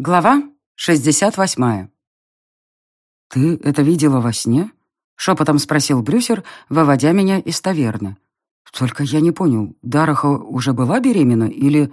Глава 68. «Ты это видела во сне?» — шепотом спросил Брюсер, выводя меня из таверны. «Только я не понял, Дараха уже была беременна или...»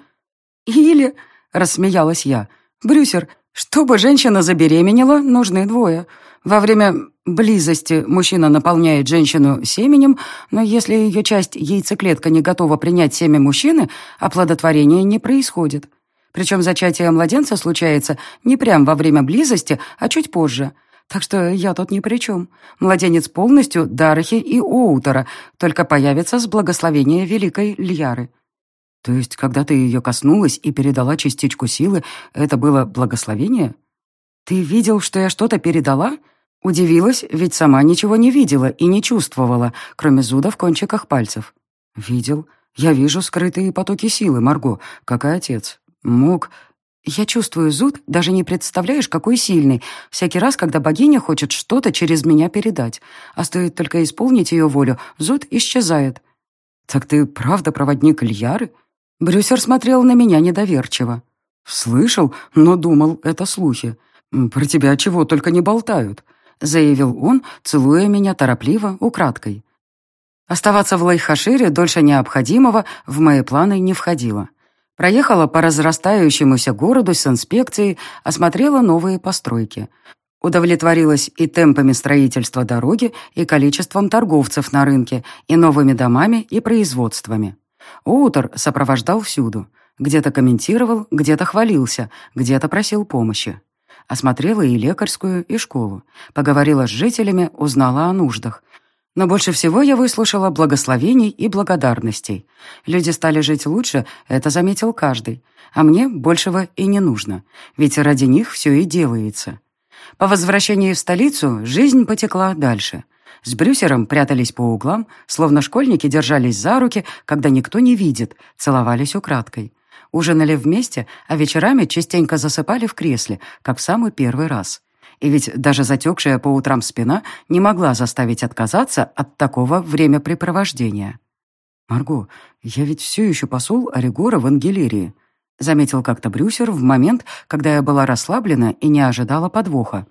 «Или...» — рассмеялась я. «Брюсер, чтобы женщина забеременела, нужны двое. Во время близости мужчина наполняет женщину семенем, но если ее часть яйцеклетка не готова принять семя мужчины, оплодотворение не происходит. Причем зачатие младенца случается не прямо во время близости, а чуть позже. Так что я тут ни при чем. Младенец полностью Дарахи и Оутера, только появится с благословения великой Льяры. То есть, когда ты ее коснулась и передала частичку силы, это было благословение? Ты видел, что я что-то передала? Удивилась, ведь сама ничего не видела и не чувствовала, кроме зуда в кончиках пальцев. Видел. Я вижу скрытые потоки силы, Марго, как и отец. Мог. Я чувствую зуд, даже не представляешь, какой сильный. Всякий раз, когда богиня хочет что-то через меня передать. А стоит только исполнить ее волю, зуд исчезает. Так ты правда проводник Ильяры? Брюсер смотрел на меня недоверчиво. «Слышал, но думал, это слухи. Про тебя чего только не болтают», — заявил он, целуя меня торопливо, украдкой. Оставаться в Лайхашире дольше необходимого в мои планы не входило. Проехала по разрастающемуся городу с инспекцией, осмотрела новые постройки. Удовлетворилась и темпами строительства дороги, и количеством торговцев на рынке, и новыми домами и производствами. Уутер сопровождал всюду. Где-то комментировал, где-то хвалился, где-то просил помощи. Осмотрела и лекарскую, и школу. Поговорила с жителями, узнала о нуждах. Но больше всего я выслушала благословений и благодарностей. Люди стали жить лучше, это заметил каждый. А мне большего и не нужно, ведь ради них все и делается. По возвращении в столицу жизнь потекла дальше. С Брюсером прятались по углам, словно школьники держались за руки, когда никто не видит, целовались украдкой. Ужинали вместе, а вечерами частенько засыпали в кресле, как в самый первый раз. И ведь даже затекшая по утрам спина не могла заставить отказаться от такого времяпрепровождения. «Марго, я ведь все еще посол Оригора в Ангелерии», заметил как-то Брюсер в момент, когда я была расслаблена и не ожидала подвоха.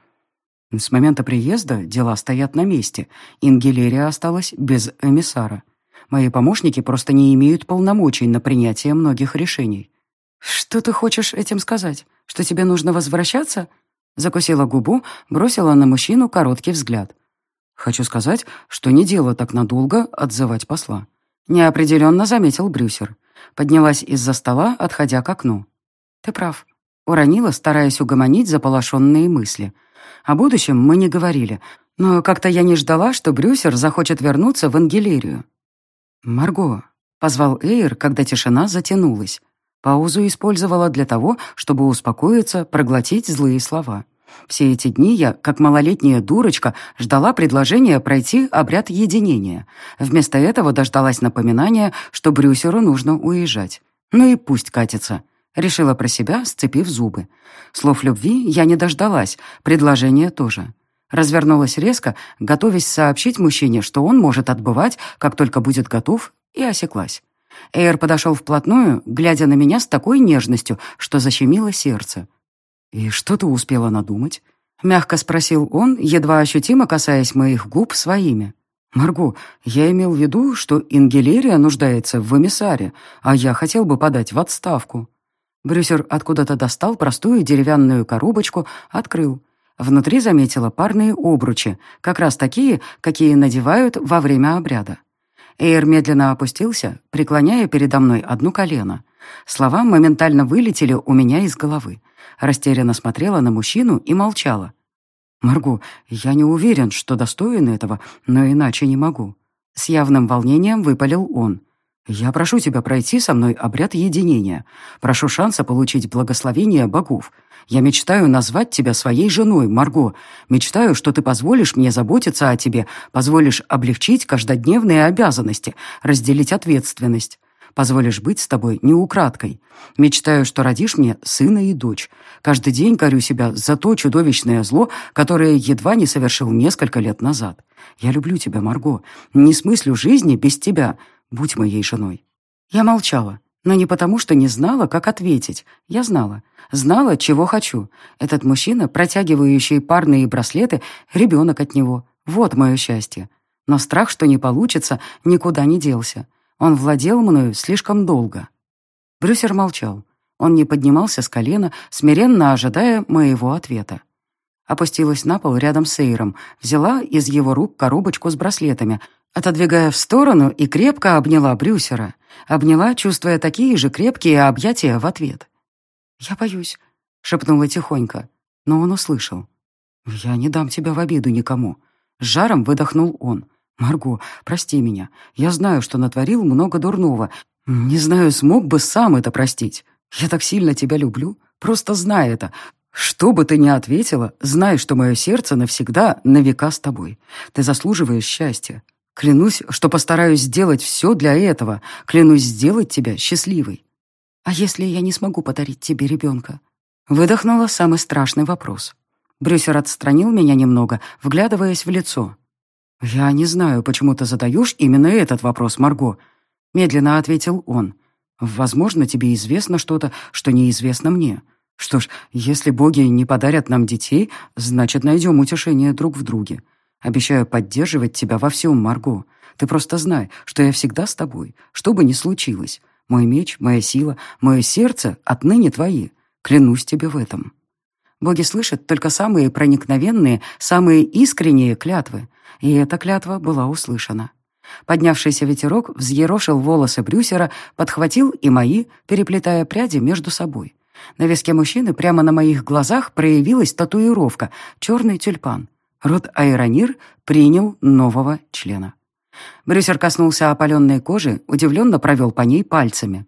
С момента приезда дела стоят на месте. Ингелерия осталась без эмиссара. Мои помощники просто не имеют полномочий на принятие многих решений. «Что ты хочешь этим сказать? Что тебе нужно возвращаться?» Закусила губу, бросила на мужчину короткий взгляд. «Хочу сказать, что не дело так надолго отзывать посла». Неопределенно заметил Брюсер. Поднялась из-за стола, отходя к окну. «Ты прав». Уронила, стараясь угомонить заполошенные мысли. О будущем мы не говорили, но как-то я не ждала, что Брюсер захочет вернуться в Ангелерию. «Марго», — позвал Эйр, когда тишина затянулась. Паузу использовала для того, чтобы успокоиться, проглотить злые слова. Все эти дни я, как малолетняя дурочка, ждала предложения пройти обряд единения. Вместо этого дождалась напоминания, что Брюсеру нужно уезжать. Ну и пусть катится. Решила про себя, сцепив зубы. Слов любви я не дождалась, предложения тоже. Развернулась резко, готовясь сообщить мужчине, что он может отбывать, как только будет готов, и осеклась. Эйр подошел вплотную, глядя на меня с такой нежностью, что защемило сердце. «И что ты успела надумать?» — мягко спросил он, едва ощутимо касаясь моих губ своими. «Марго, я имел в виду, что Ингелерия нуждается в эмиссаре, а я хотел бы подать в отставку». Брюсер откуда-то достал простую деревянную коробочку, открыл. Внутри заметила парные обручи, как раз такие, какие надевают во время обряда. Эйр медленно опустился, преклоняя передо мной одно колено. Слова моментально вылетели у меня из головы. Растерянно смотрела на мужчину и молчала. «Марго, я не уверен, что достоин этого, но иначе не могу». С явным волнением выпалил он. «Я прошу тебя пройти со мной обряд единения. Прошу шанса получить благословение богов. Я мечтаю назвать тебя своей женой, Марго. Мечтаю, что ты позволишь мне заботиться о тебе, позволишь облегчить каждодневные обязанности, разделить ответственность. Позволишь быть с тобой неукраткой. Мечтаю, что родишь мне сына и дочь. Каждый день корю себя за то чудовищное зло, которое едва не совершил несколько лет назад. Я люблю тебя, Марго. Не смыслю жизни без тебя. Будь моей женой». Я молчала. Но не потому, что не знала, как ответить. Я знала. Знала, чего хочу. Этот мужчина, протягивающий парные браслеты, ребенок от него. Вот мое счастье. Но страх, что не получится, никуда не делся. Он владел мною слишком долго. Брюсер молчал. Он не поднимался с колена, смиренно ожидая моего ответа. Опустилась на пол рядом с Эйром, взяла из его рук коробочку с браслетами, отодвигая в сторону и крепко обняла Брюсера. Обняла, чувствуя такие же крепкие объятия в ответ. «Я боюсь», — шепнула тихонько, но он услышал. «Я не дам тебя в обиду никому», — с жаром выдохнул он. «Марго, прости меня. Я знаю, что натворил много дурного. Не знаю, смог бы сам это простить. Я так сильно тебя люблю. Просто знай это. Что бы ты ни ответила, знай, что мое сердце навсегда, на века с тобой. Ты заслуживаешь счастья. Клянусь, что постараюсь сделать все для этого. Клянусь сделать тебя счастливой. А если я не смогу подарить тебе ребенка? Выдохнула самый страшный вопрос. Брюсер отстранил меня немного, вглядываясь в лицо. «Я не знаю, почему ты задаешь именно этот вопрос, Марго», — медленно ответил он. «Возможно, тебе известно что-то, что неизвестно мне. Что ж, если боги не подарят нам детей, значит, найдем утешение друг в друге. Обещаю поддерживать тебя во всем, Марго. Ты просто знай, что я всегда с тобой, что бы ни случилось. Мой меч, моя сила, мое сердце отныне твои. Клянусь тебе в этом. Боги слышат только самые проникновенные, самые искренние клятвы. И эта клятва была услышана. Поднявшийся ветерок взъерошил волосы Брюсера, подхватил и мои, переплетая пряди между собой. На виске мужчины прямо на моих глазах проявилась татуировка «Черный тюльпан». Род Айронир принял нового члена. Брюсер коснулся опаленной кожи, удивленно провел по ней пальцами.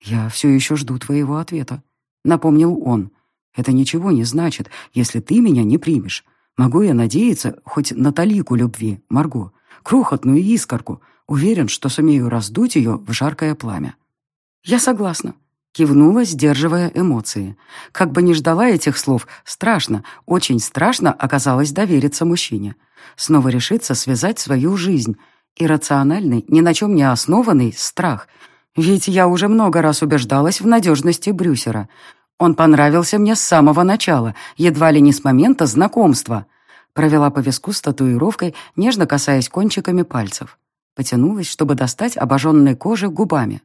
«Я все еще жду твоего ответа», — напомнил он. «Это ничего не значит, если ты меня не примешь. Могу я надеяться хоть на талику любви, Марго, крохотную искорку. Уверен, что сумею раздуть ее в жаркое пламя». «Я согласна», Кивнула, сдерживая эмоции. Как бы ни ждала этих слов, страшно, очень страшно оказалось довериться мужчине. Снова решиться связать свою жизнь. Иррациональный, ни на чем не основанный страх. Ведь я уже много раз убеждалась в надежности Брюсера. Он понравился мне с самого начала, едва ли не с момента знакомства. Провела по виску с татуировкой, нежно касаясь кончиками пальцев. Потянулась, чтобы достать обожженной кожи губами.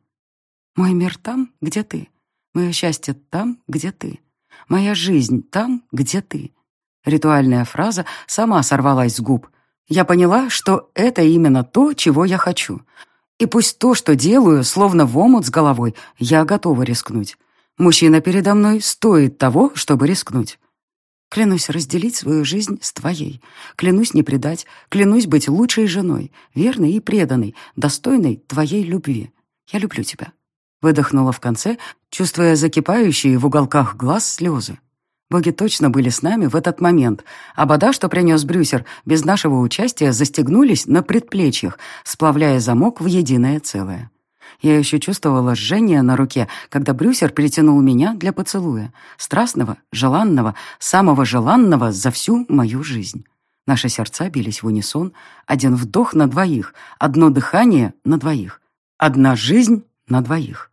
Мой мир там, где ты. Мое счастье там, где ты. Моя жизнь там, где ты. Ритуальная фраза сама сорвалась с губ. Я поняла, что это именно то, чего я хочу. И пусть то, что делаю, словно в омут с головой, я готова рискнуть. Мужчина передо мной стоит того, чтобы рискнуть. Клянусь разделить свою жизнь с твоей. Клянусь не предать. Клянусь быть лучшей женой, верной и преданной, достойной твоей любви. Я люблю тебя. Выдохнула в конце, чувствуя закипающие в уголках глаз слезы. Боги точно были с нами в этот момент. А бода, что принес Брюсер, без нашего участия застегнулись на предплечьях, сплавляя замок в единое целое. Я еще чувствовала жжение на руке, когда Брюсер притянул меня для поцелуя. Страстного, желанного, самого желанного за всю мою жизнь. Наши сердца бились в унисон. Один вдох на двоих, одно дыхание на двоих. Одна жизнь на двоих.